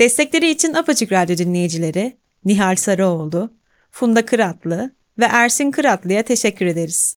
Destekleri için Apaçık Radyo dinleyicileri Nihal Sarıoğlu, Funda Kıratlı ve Ersin Kıratlı'ya teşekkür ederiz.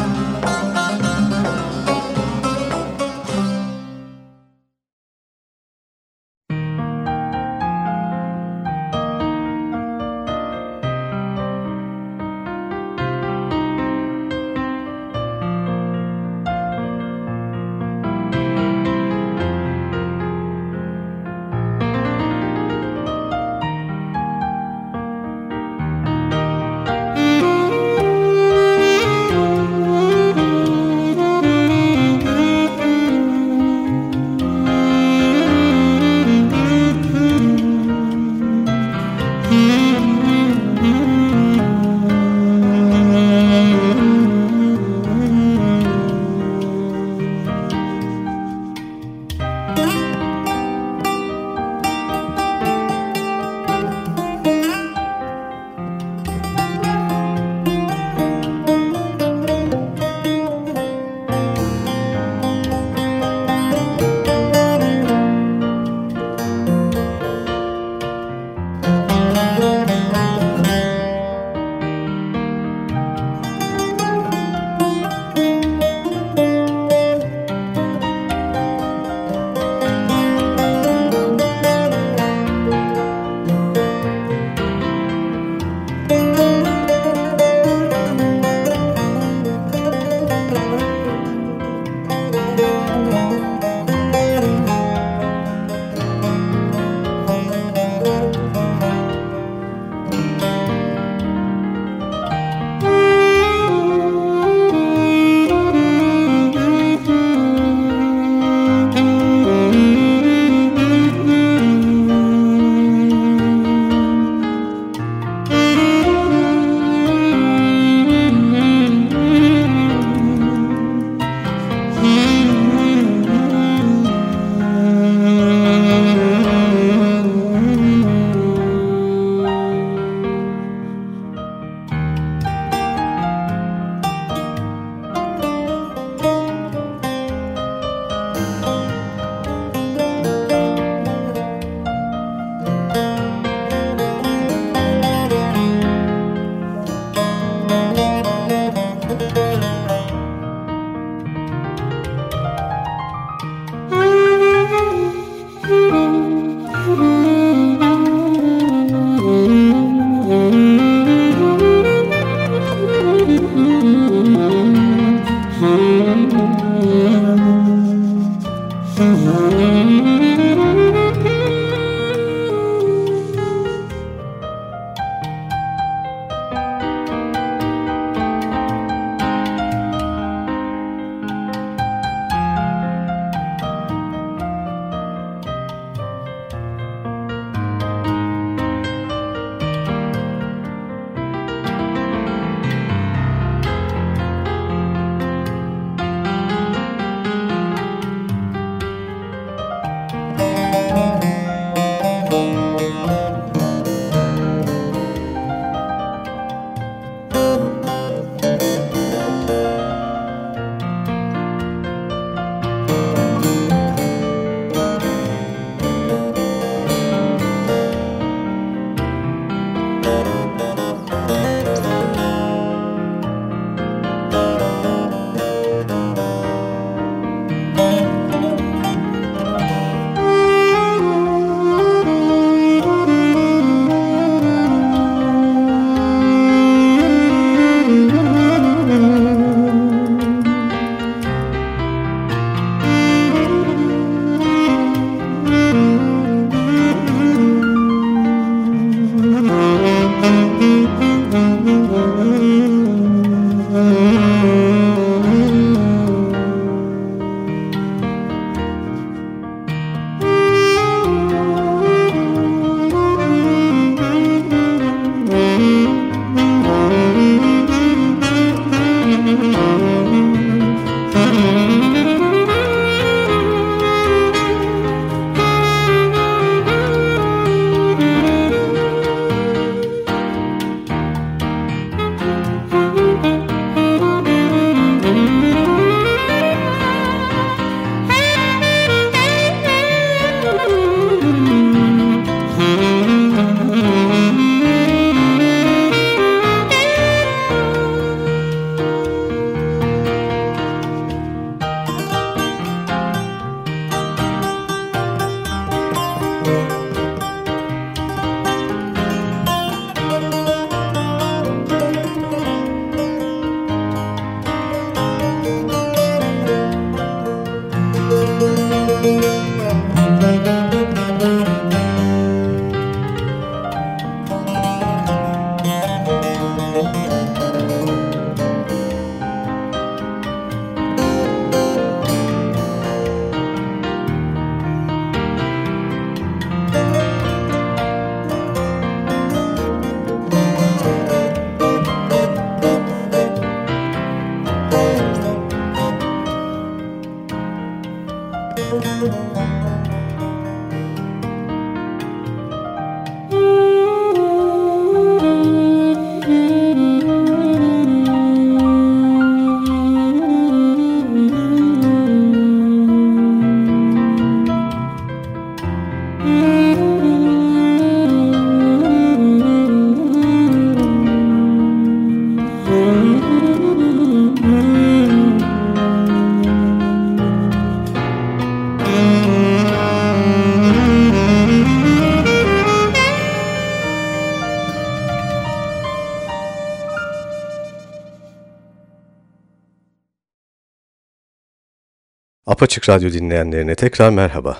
Apaçık Radyo dinleyenlerine tekrar merhaba.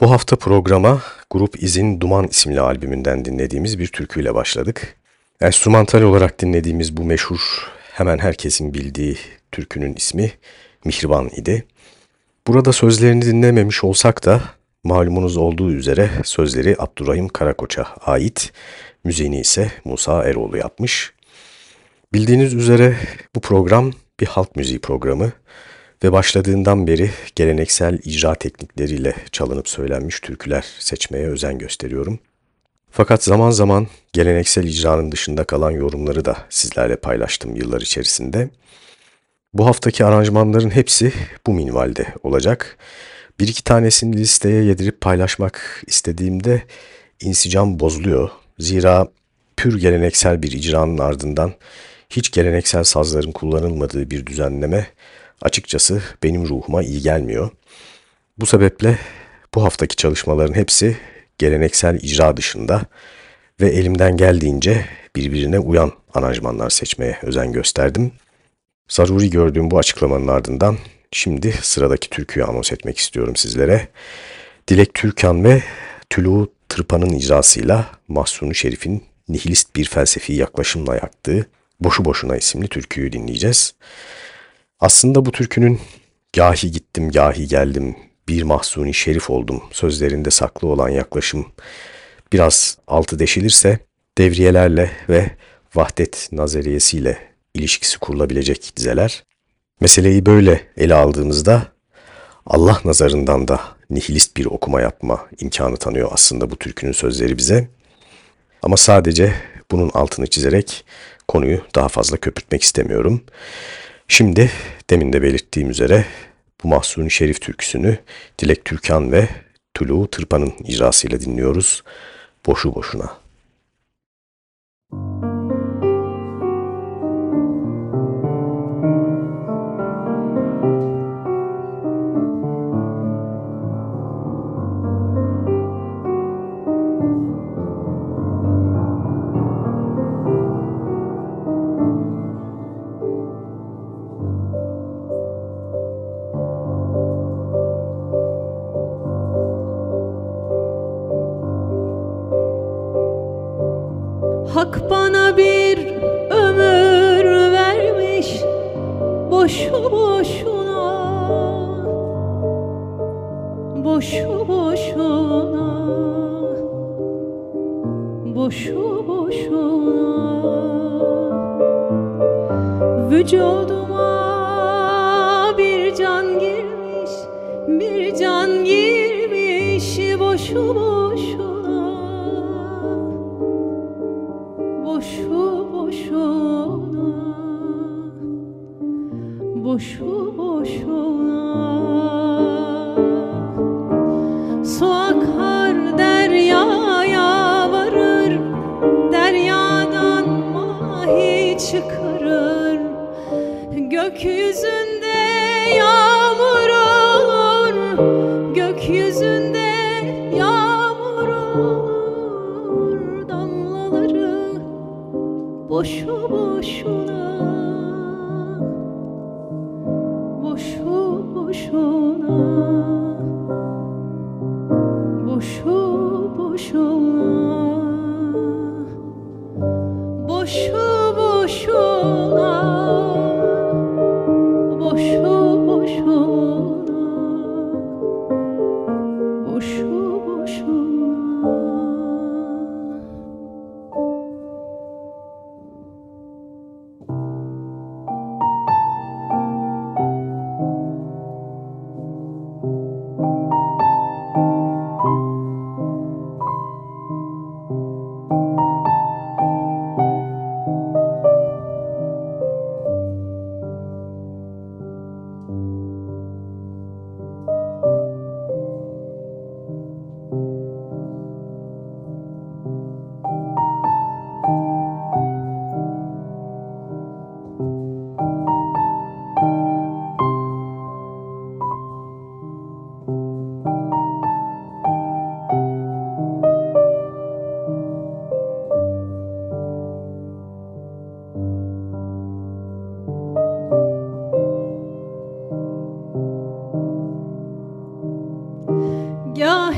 Bu hafta programa Grup İz'in Duman isimli albümünden dinlediğimiz bir türküyle başladık. Enstrümantal olarak dinlediğimiz bu meşhur, hemen herkesin bildiği türkünün ismi Mihriban idi. Burada sözlerini dinlememiş olsak da malumunuz olduğu üzere sözleri Abdurrahim Karakoç'a ait, müziğini ise Musa Eroğlu yapmış. Bildiğiniz üzere bu program bir halk müziği programı ve başladığından beri geleneksel icra teknikleriyle çalınıp söylenmiş türküler seçmeye özen gösteriyorum. Fakat zaman zaman geleneksel icranın dışında kalan yorumları da sizlerle paylaştım yıllar içerisinde. Bu haftaki aranjmanların hepsi bu minvalde olacak. Bir iki tanesini listeye yedirip paylaşmak istediğimde insicam bozuluyor. Zira pür geleneksel bir icranın ardından hiç geleneksel sazların kullanılmadığı bir düzenleme açıkçası benim ruhuma iyi gelmiyor. Bu sebeple bu haftaki çalışmaların hepsi geleneksel icra dışında ve elimden geldiğince birbirine uyan aranjmanlar seçmeye özen gösterdim. Zaruri gördüğüm bu açıklamanın ardından şimdi sıradaki türküyü anons etmek istiyorum sizlere. Dilek Türkan ve Tülü Tırpan'ın icrasıyla Mahsuni Şerif'in nihilist bir felsefi yaklaşımla yaktığı Boşu Boşuna isimli türküyü dinleyeceğiz. Aslında bu türkünün gahi gittim gahi geldim bir mahsuni şerif oldum sözlerinde saklı olan yaklaşım biraz altı deşilirse devriyelerle ve vahdet nazariyesiyle ilişkisi kurulabilecek dizeler. Meseleyi böyle ele aldığımızda Allah nazarından da nihilist bir okuma yapma imkanı tanıyor aslında bu türkünün sözleri bize. Ama sadece bunun altını çizerek konuyu daha fazla köpürtmek istemiyorum. Şimdi demin de belirttiğim üzere bu Mahsuni Şerif türküsünü Dilek Türkan ve Tulu Tırpan'ın icrasıyla dinliyoruz. Boşu boşuna. বসো বসো। your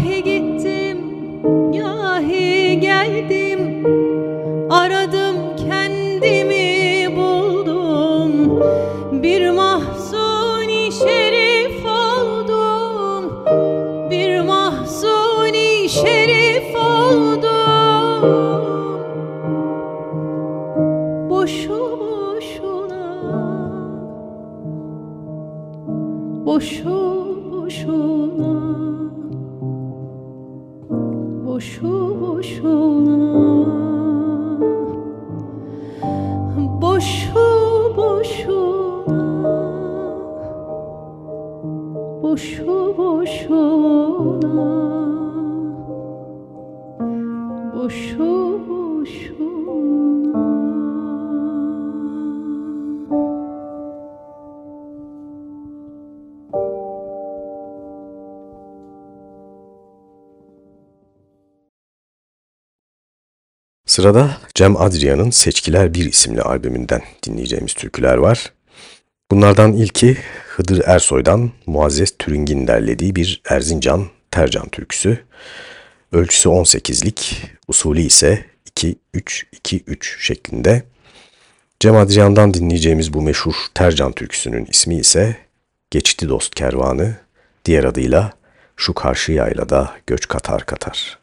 Sırada Cem Adrian'ın Seçkiler 1 isimli albümünden dinleyeceğimiz türküler var. Bunlardan ilki Hıdır Ersoy'dan Muazzez Türing'in derlediği bir Erzincan Tercan türküsü. Ölçüsü 18'lik, usulü ise 2-3-2-3 şeklinde. Cem Adrian'dan dinleyeceğimiz bu meşhur Tercan türküsünün ismi ise Geçti Dost Kervanı, diğer adıyla Şu Karşı Yaylada Göç Katar Katar.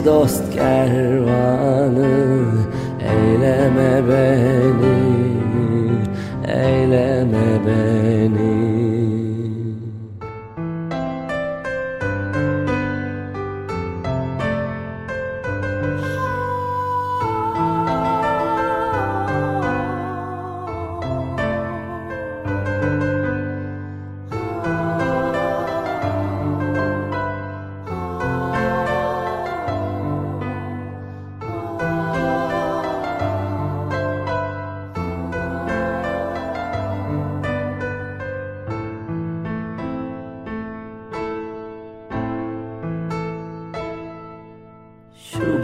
Geçti dost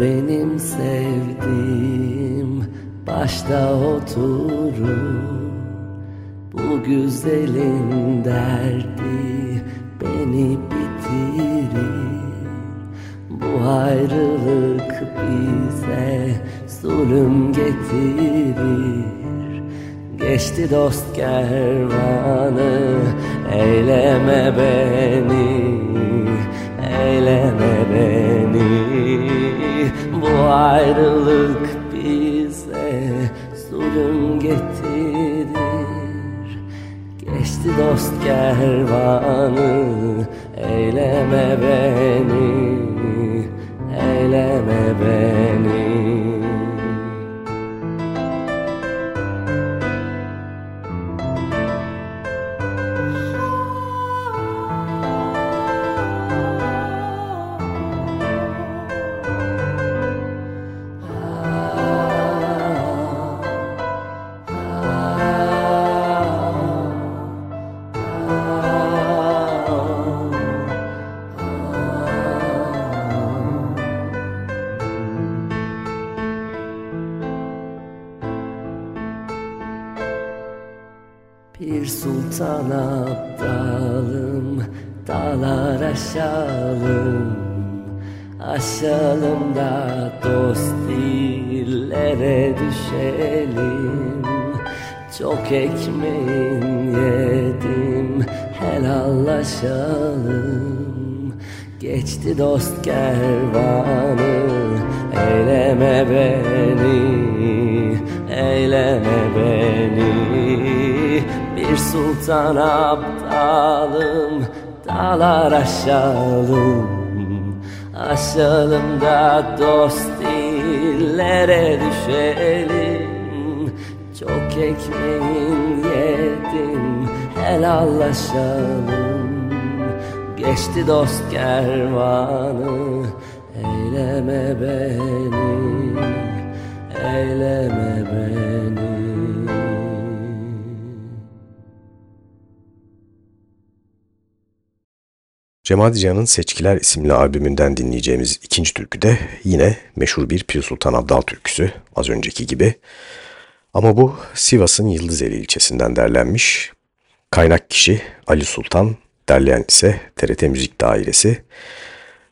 benim sevdiğim. Başta oturur Bu güzelin derdi. Beni bitirir Bu ayrılık bize zulüm getirir. Geçti dost kervanı eyleme beni Eyleme beni ayrılık bize zulüm getirir. Geçti dost kervanı Eyleme beni Eyleme beni ekmeğin yedim helallaşalım. Geçti dost kervanı Eyleme beni, eyleme beni. Bir sultan aptalım Dağlar aşalım. Aşalım da dost dillere düşelim Ekmeğin yedim helallaşalım Geçti dost kervanı Eyleme beni Eyleme beni Cemal Cihan'ın Seçkiler isimli albümünden dinleyeceğimiz ikinci türkü de yine meşhur bir Pir Sultan Abdal türküsü az önceki gibi. Ama bu Sivas'ın Yıldızeli ilçesinden derlenmiş. Kaynak kişi Ali Sultan, derleyen ise TRT Müzik Dairesi.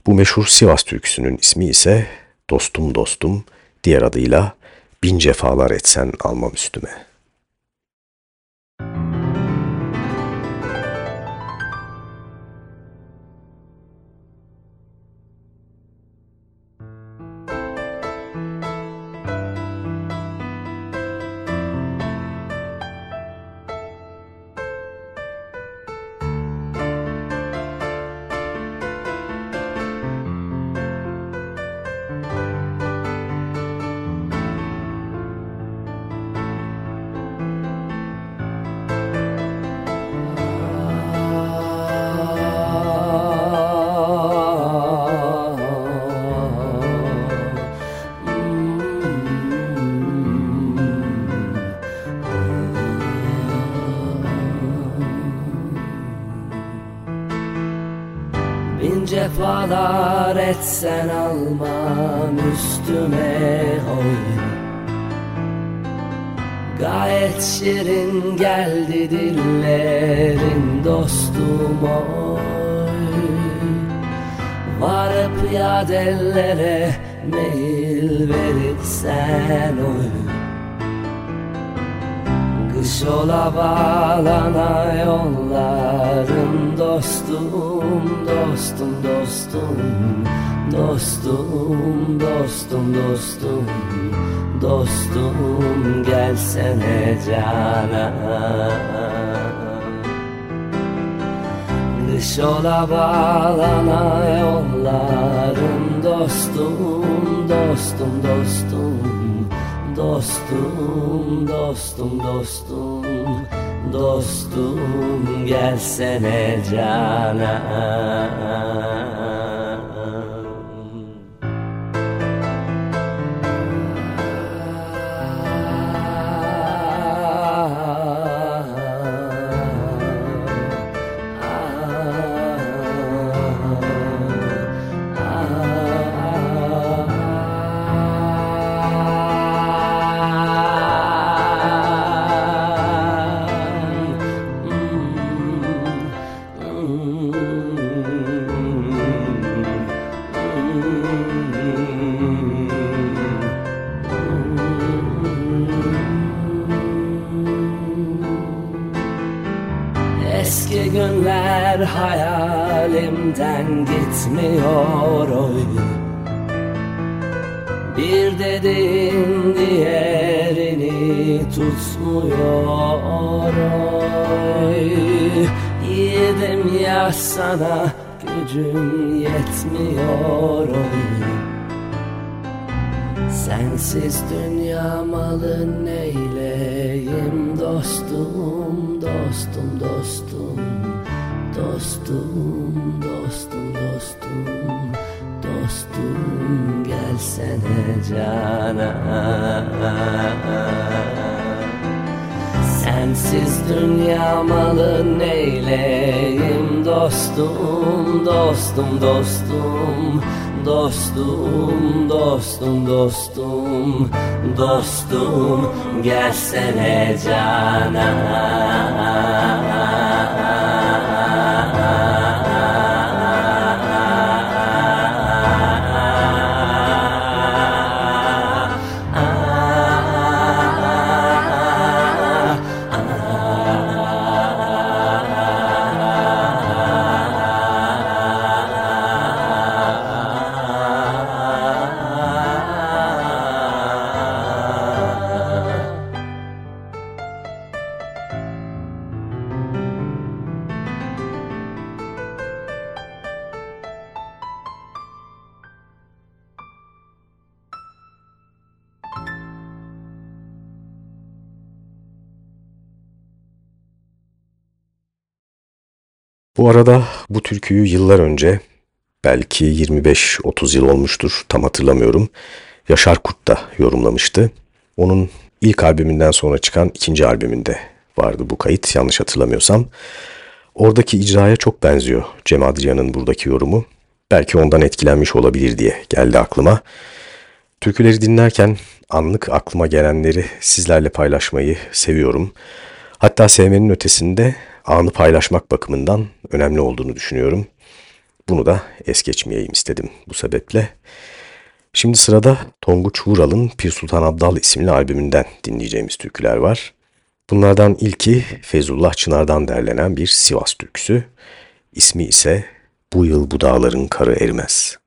Bu meşhur Sivas türküsünün ismi ise Dostum Dostum, diğer adıyla Bin Cefalar Etsen Almam Üstüme. Etsen almam üstüme oy. Gayet şirin geldi dillerin dostum oy. Varıp yadellere meyil verirsen oy. Kış ola bağlana yolların dostum, dostum, dostum Dostum, dostum, dostum, dostum gelsene cana Kış ola bağlana yolların dostum, dostum, dostum Dostum, dostum, dostum, dostum gelsene cana. Hayalimden gitmiyor oy. Bir dediğin diğerini tutmuyor oy. Yedim ya sana gücüm yetmiyor oy. Sensiz dünya malı neyleyim? Dostum, dostum, dostum Dostum, dostum, cana Sensiz dünya malı neyleyim? Dostum, dostum, dostum Dostum, dostum, dostum, dostum. Gelsene cana Bu arada bu türküyü yıllar önce belki 25-30 yıl olmuştur tam hatırlamıyorum. Yaşar Kurt da yorumlamıştı. Onun ilk albümünden sonra çıkan ikinci albümünde vardı bu kayıt yanlış hatırlamıyorsam. Oradaki icraya çok benziyor Cem Adrian'ın buradaki yorumu. Belki ondan etkilenmiş olabilir diye geldi aklıma. Türküleri dinlerken anlık aklıma gelenleri sizlerle paylaşmayı seviyorum. Hatta sevmenin ötesinde anı paylaşmak bakımından önemli olduğunu düşünüyorum. Bunu da es geçmeyeyim istedim bu sebeple. Şimdi sırada Tonguç Vural'ın Pir Sultan Abdal isimli albümünden dinleyeceğimiz türküler var. Bunlardan ilki Feyzullah Çınar'dan derlenen bir Sivas türküsü. İsmi ise Bu Yıl Bu Dağların Karı Erimez.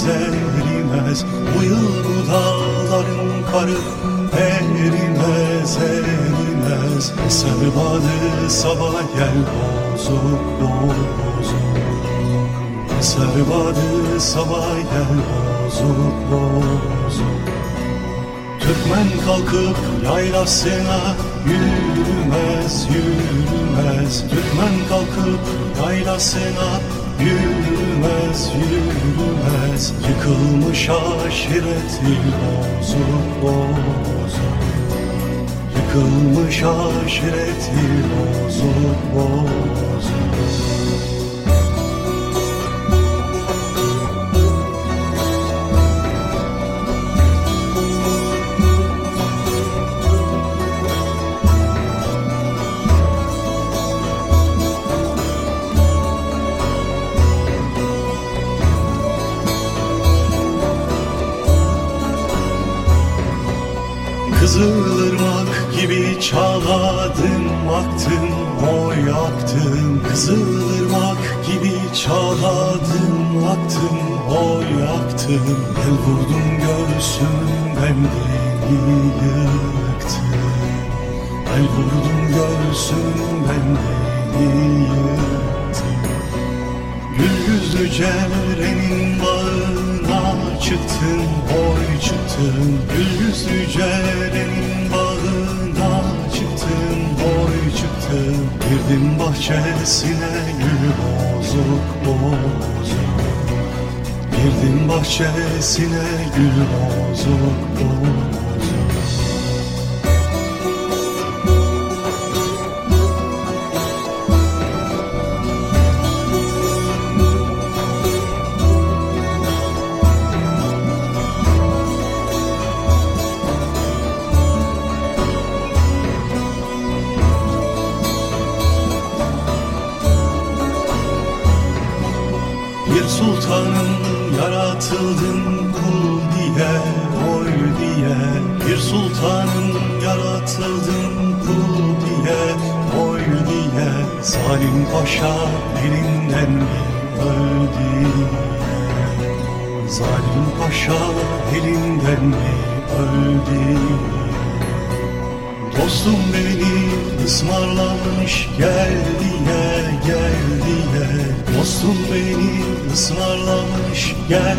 Erimez Bu yıl bu dağların karı erimez erimez Sarıbadı sabah gel bozuk bozuk. Sarıbadı sabah gel bozuk bozuk. Türkmen kalkıp yaylasına yürümez, yürümez. Türkmen kalkıp yaylasına yürümez, yürümez. Yıkılmış aşireti bozuk, bozuk. Yıkılmış aşireti bozuk, bozuk. Girdim bahçesine gül bozuk bozuk. Girdim bahçesine gül bozuk bozuk ısmarlamış gel diye gel diye Dostum beni ısmarlamış. Gel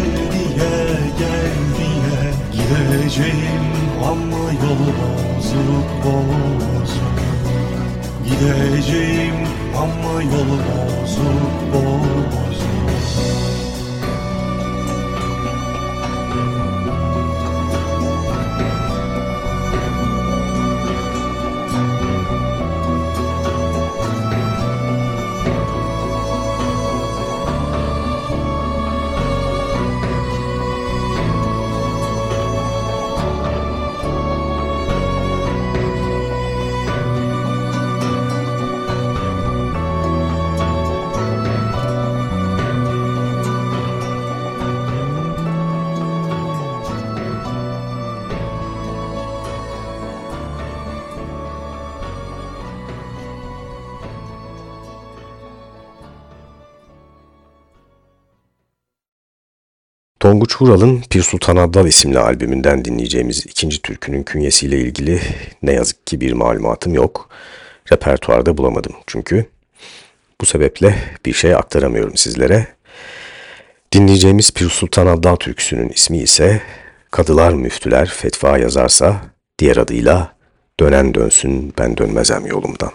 Tonguç Vural'ın Pir Sultan Abdal isimli albümünden dinleyeceğimiz ikinci türkünün künyesiyle ilgili ne yazık ki bir malumatım yok. Repertuarda bulamadım çünkü. Bu sebeple bir şey aktaramıyorum sizlere. Dinleyeceğimiz Pir Sultan Abdal türküsünün ismi ise Kadılar Müftüler Fetva yazarsa diğer adıyla Dönen dönsün ben dönmezem yolumdan.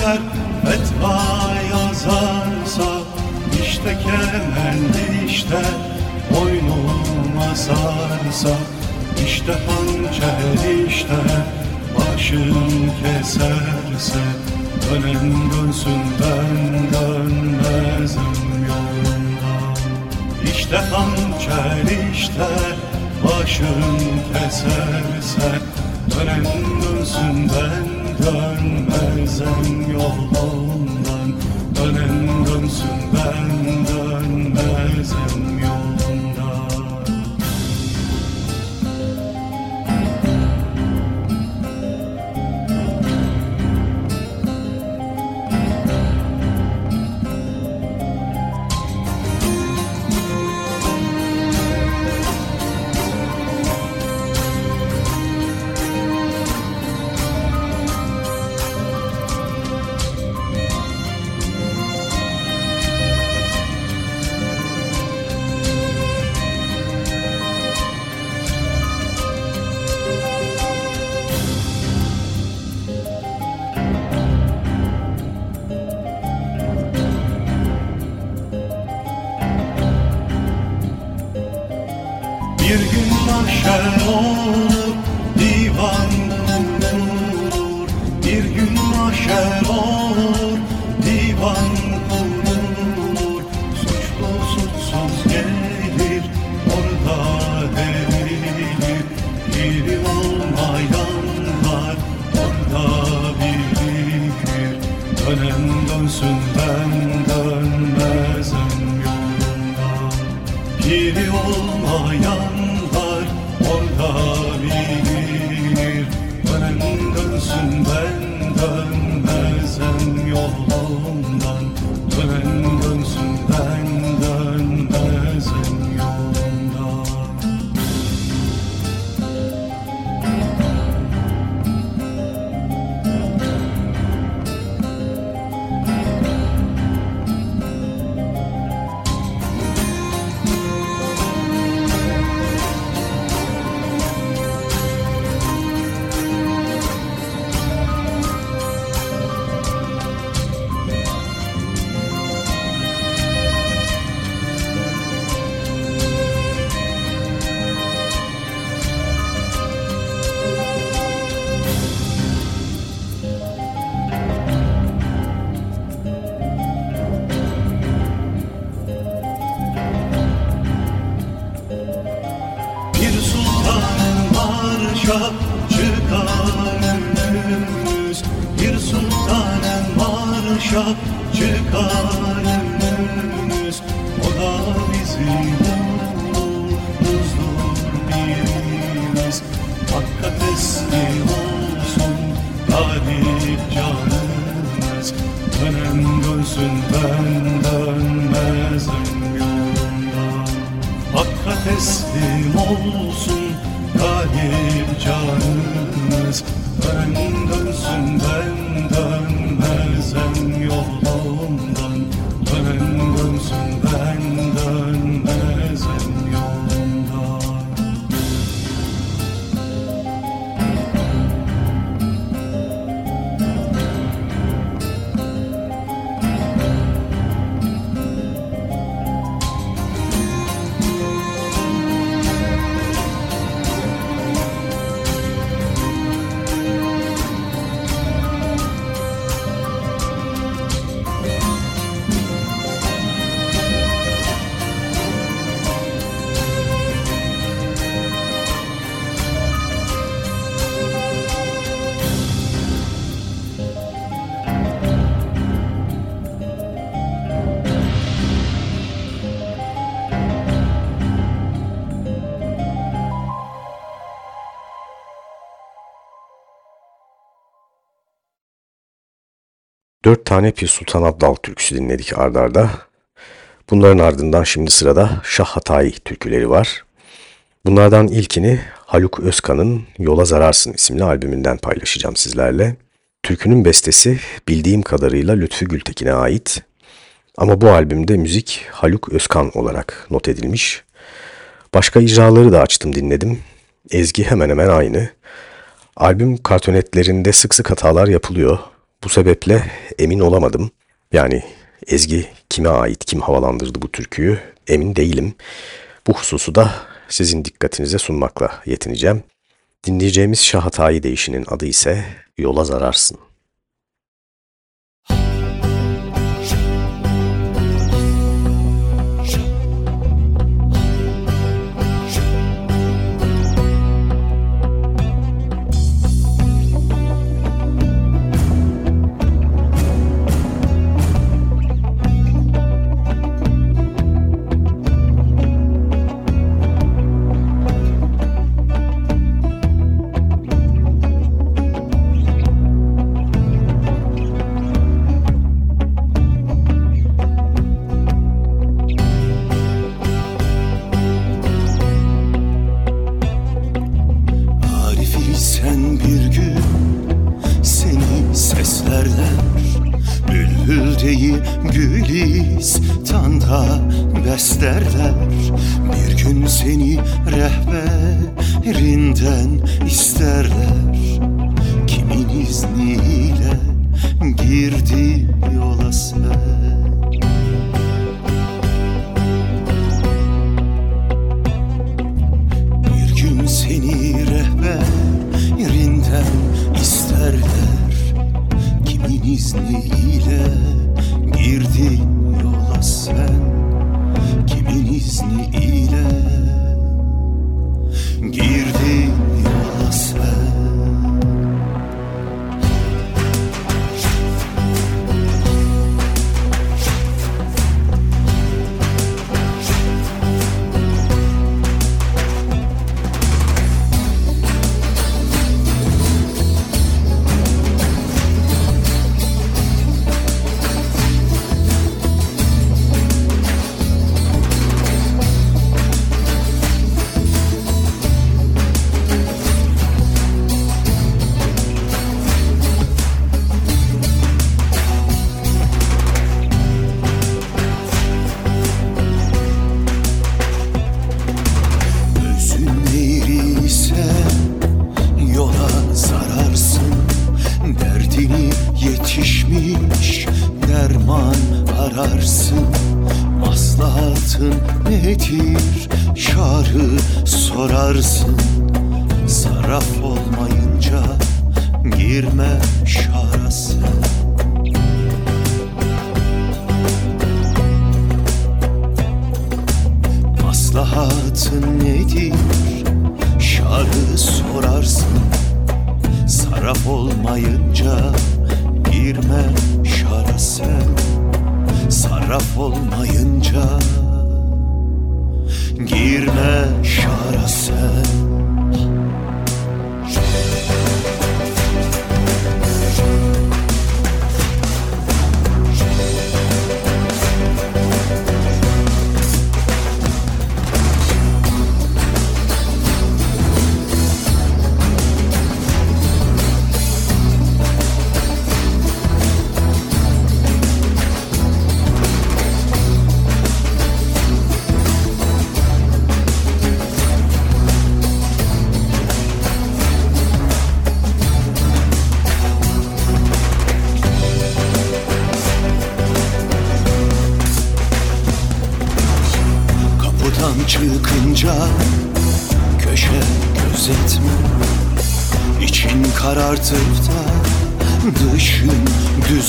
Müftüler fetva yazarsa İşte kemendi işte boynuma sarsa İşte hançer işte başım keserse Dönen dönsün ben dönmezim yolundan İşte hançer işte başım keserse Dönen dönsün ben dönmezem yolundan Dönen dönsün ben dönmezem tane Pir Sultan Abdal türküsü dinledik ardarda. Bunların ardından şimdi sırada Şah Hatayi türküleri var. Bunlardan ilkini Haluk Özkan'ın Yola Zararsın isimli albümünden paylaşacağım sizlerle. Türkünün bestesi bildiğim kadarıyla Lütfü Gültekin'e ait. Ama bu albümde müzik Haluk Özkan olarak not edilmiş. Başka icraları da açtım dinledim. Ezgi hemen hemen aynı. Albüm kartonetlerinde sık sık hatalar yapılıyor. Bu sebeple emin olamadım. Yani Ezgi kime ait, kim havalandırdı bu türküyü emin değilim. Bu hususu da sizin dikkatinize sunmakla yetineceğim. Dinleyeceğimiz Şahatayi değişinin adı ise Yola Zararsın.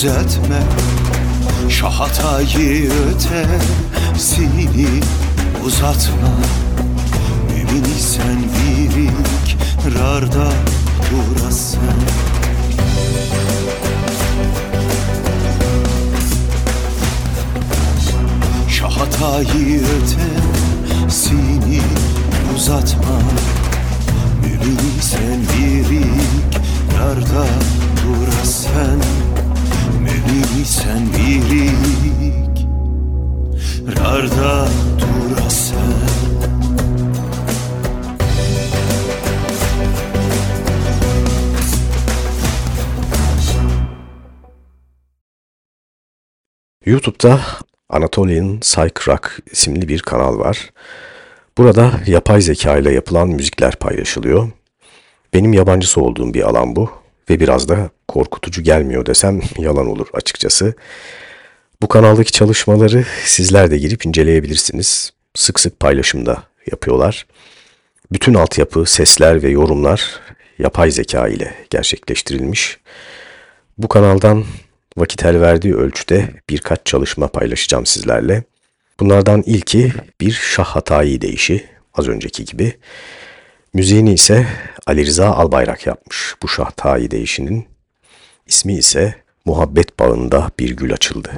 Düzeltme Şahatayı ötesini uzatma. Mümin sen virik rarda durasın. Şahatayı ötesini uzatma. Mümin sen virik rarda durasın Mümin sen virik rarda durasın YouTube'da Anatolian Psych isimli bir kanal var. Burada yapay zeka ile yapılan müzikler paylaşılıyor. Benim yabancısı olduğum bir alan bu ve biraz da korkutucu gelmiyor desem yalan olur açıkçası. Bu kanaldaki çalışmaları sizler de girip inceleyebilirsiniz. Sık sık paylaşımda yapıyorlar. Bütün altyapı, sesler ve yorumlar yapay zeka ile gerçekleştirilmiş. Bu kanaldan vakit el verdiği ölçüde birkaç çalışma paylaşacağım sizlerle. Bunlardan ilki bir şah hatayı deyişi az önceki gibi. Müziğini ise Ali Rıza Albayrak yapmış bu şah hatayı deyişinin. İsmi ise Muhabbet Bağında Bir Gül Açıldı.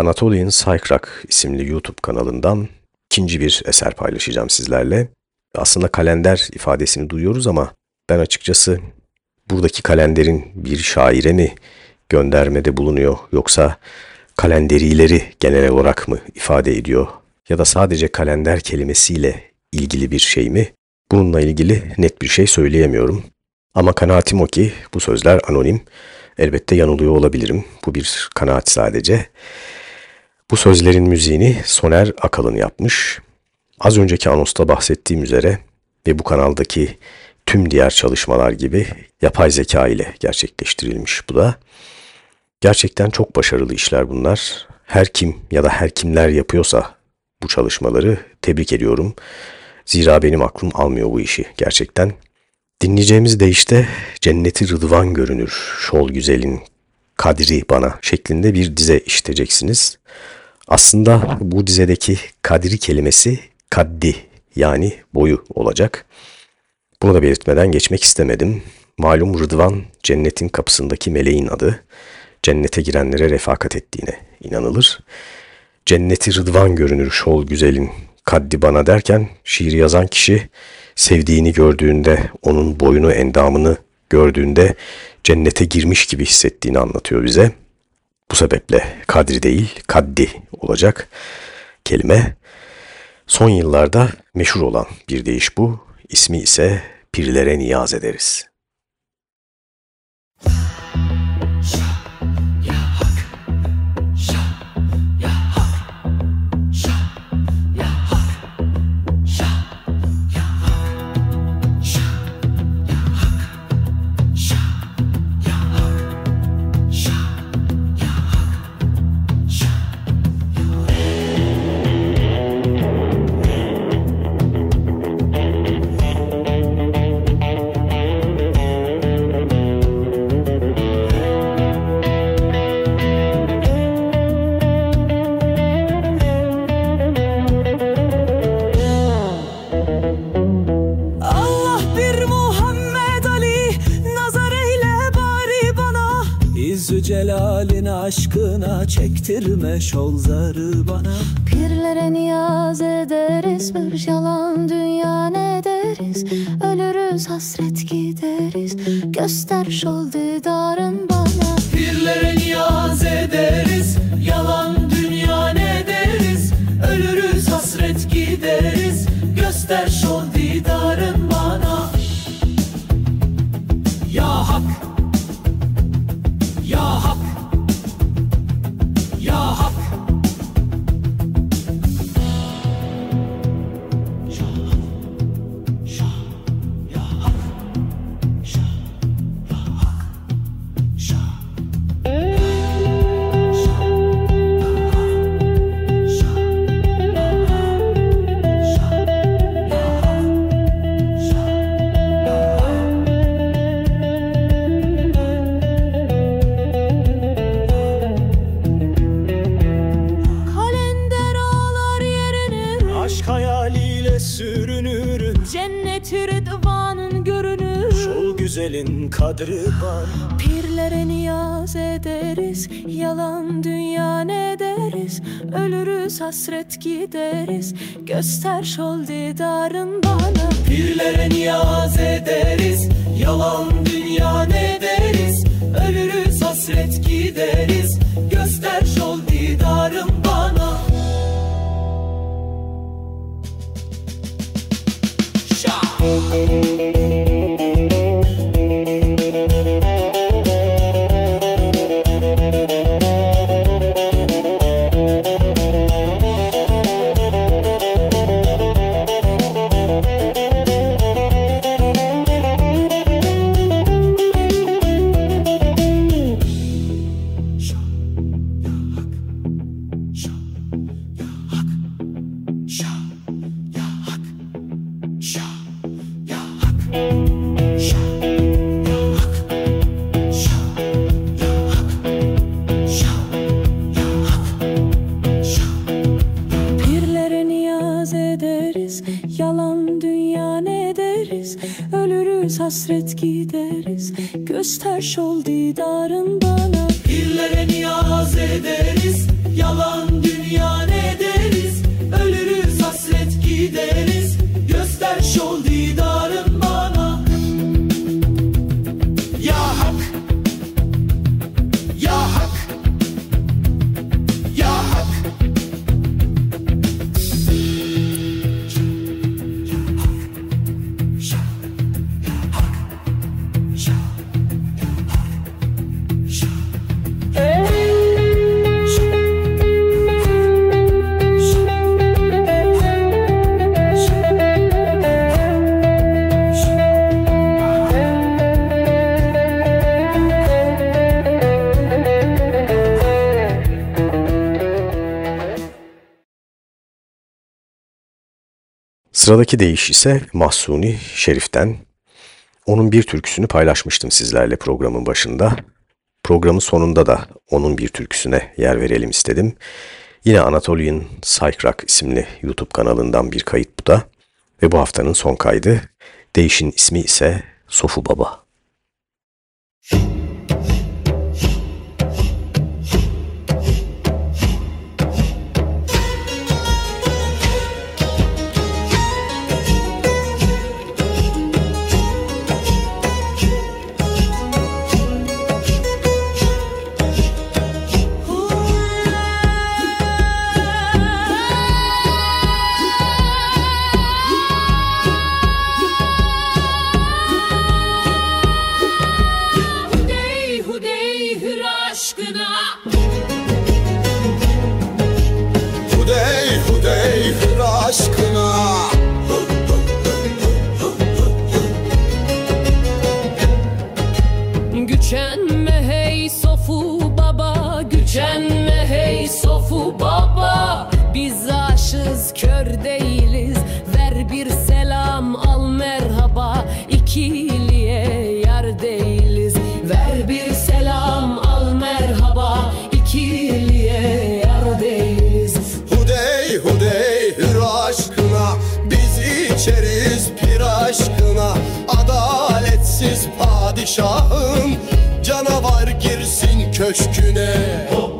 Anatolian Psych isimli YouTube kanalından ikinci bir eser paylaşacağım sizlerle. Aslında kalender ifadesini duyuyoruz ama ben açıkçası buradaki kalenderin bir şaire mi göndermede bulunuyor yoksa kalenderileri genel olarak mı ifade ediyor ya da sadece kalender kelimesiyle ilgili bir şey mi? Bununla ilgili net bir şey söyleyemiyorum. Ama kanaatim o ki bu sözler anonim. Elbette yanılıyor olabilirim. Bu bir kanaat sadece. Bu sözlerin müziğini Soner Akalın yapmış. Az önceki anosta bahsettiğim üzere ve bu kanaldaki tüm diğer çalışmalar gibi yapay zeka ile gerçekleştirilmiş bu da. Gerçekten çok başarılı işler bunlar. Her kim ya da her kimler yapıyorsa bu çalışmaları tebrik ediyorum. Zira benim aklım almıyor bu işi gerçekten. Dinleyeceğimiz de işte Cenneti Rıdvan görünür, şol güzelin kadri bana şeklinde bir dize işiteceksiniz. Aslında bu dizedeki kadri kelimesi kaddi yani boyu olacak. Bunu da belirtmeden geçmek istemedim. Malum Rıdvan cennetin kapısındaki meleğin adı. Cennete girenlere refakat ettiğine inanılır. Cenneti Rıdvan görünür şol güzelin kaddi bana derken şiiri yazan kişi sevdiğini gördüğünde, onun boyunu endamını gördüğünde cennete girmiş gibi hissettiğini anlatıyor bize. Bu sebeple kadri değil, kaddi olacak kelime. Son yıllarda meşhur olan bir deyiş bu. İsmi ise pirlere niyaz ederiz. Çektirme şol zarı bana. Pirlere niyaz ederiz bir yalan dünya ne deriz? Ölürüz hasret gideriz. Göster şol didarın Sıradaki deyiş ise Mahsuni Şerif'ten. Onun bir türküsünü paylaşmıştım sizlerle programın başında. Programın sonunda da onun bir türküsüne yer verelim istedim. Yine Anatolian Psych isimli YouTube kanalından bir kayıt bu da. Ve bu haftanın son kaydı. Değişin ismi ise Sofu Baba. Padişahın Canavar girsin köşküne. Hudey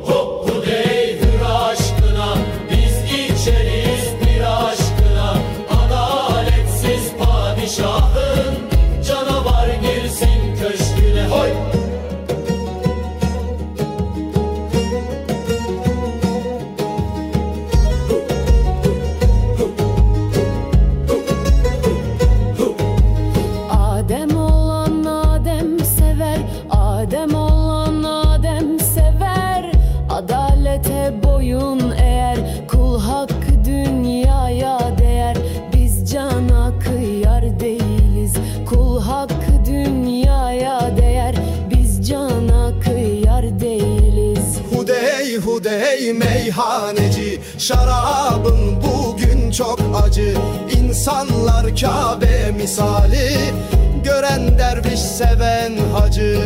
meyhaneci. Şarabın bugün çok acı. İnsanlar Kabe misali. Gören derviş seven hacı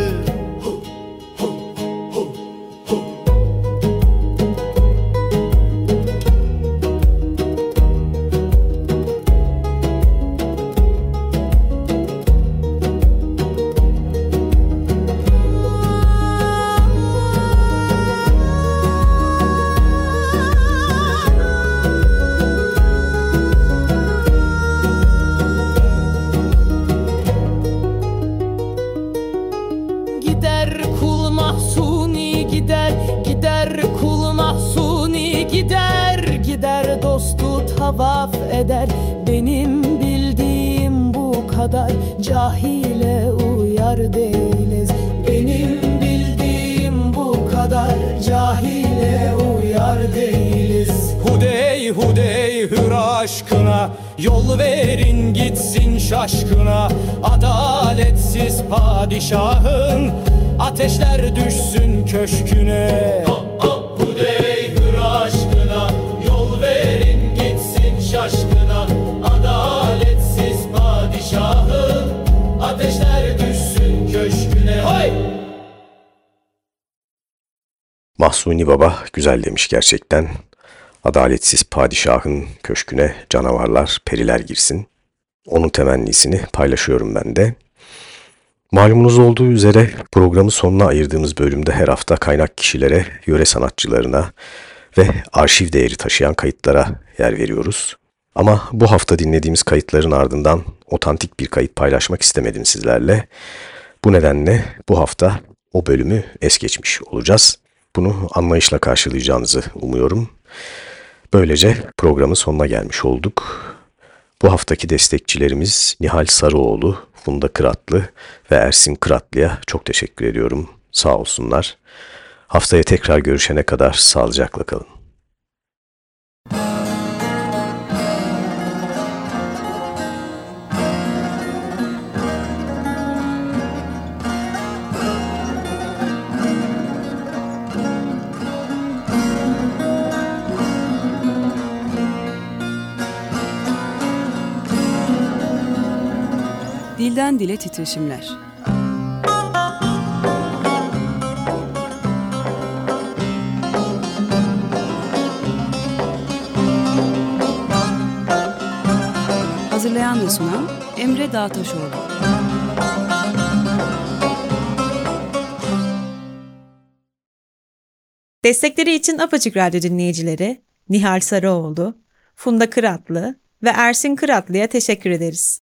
Yol verin gitsin şaşkına Adaletsiz padişahın. Ateşler düşsün köşküne. Hudey hür aşkına. Yol verin gitsin şaşkına Adaletsiz padişahın. Ateşler düşsün köşküne. Hoy! Mahsuni Baba güzel demiş gerçekten. Adaletsiz padişahın köşküne canavarlar, periler girsin. Onun temennisini paylaşıyorum ben de. Malumunuz olduğu üzere programı sonuna ayırdığımız bölümde her hafta kaynak kişilere, yöre sanatçılarına ve arşiv değeri taşıyan kayıtlara yer veriyoruz. Ama bu hafta dinlediğimiz kayıtların ardından otantik bir kayıt paylaşmak istemedim sizlerle. Bu nedenle bu hafta o bölümü es geçmiş olacağız. Bunu anlayışla karşılayacağınızı umuyorum. Böylece programın sonuna gelmiş olduk. Bu haftaki destekçilerimiz Nihal Sarıoğlu, Funda Kıratlı ve Ersin Kıratlı'ya çok teşekkür ediyorum. Sağ olsunlar. Haftaya tekrar görüşene kadar sağlıcakla kalın. Dilden dile titreşimler. Hazırlayan ve sunan Emre Dağtaşoğlu. Destekleri için Apaçık Radyo dinleyicileri Nihal Sarıoğlu, Funda Kıratlı ve Ersin Kıratlı'ya teşekkür ederiz.